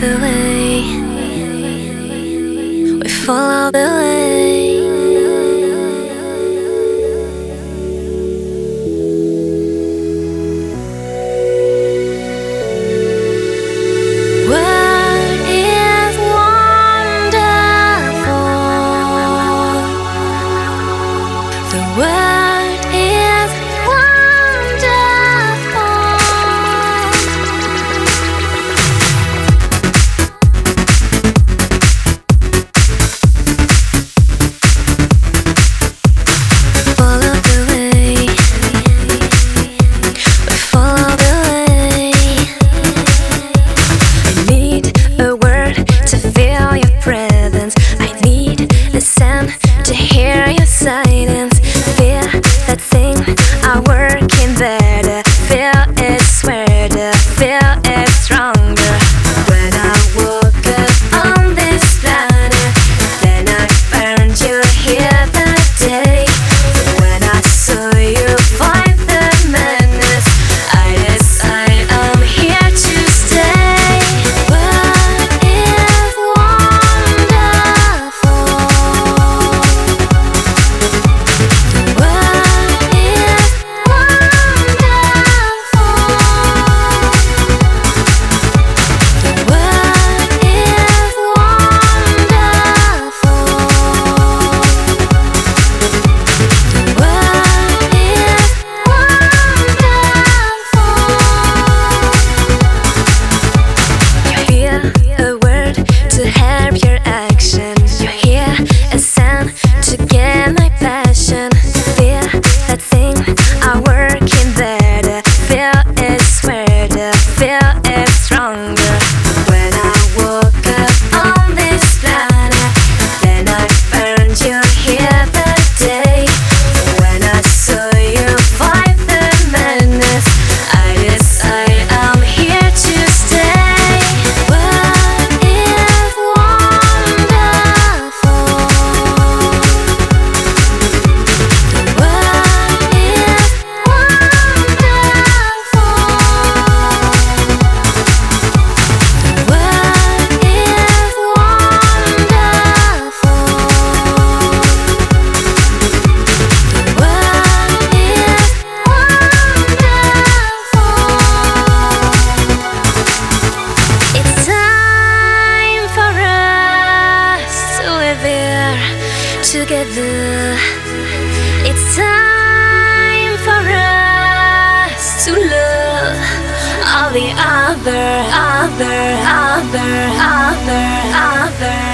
the way. We follow the way. together. It's time for us to love all the other, other, other, other, other.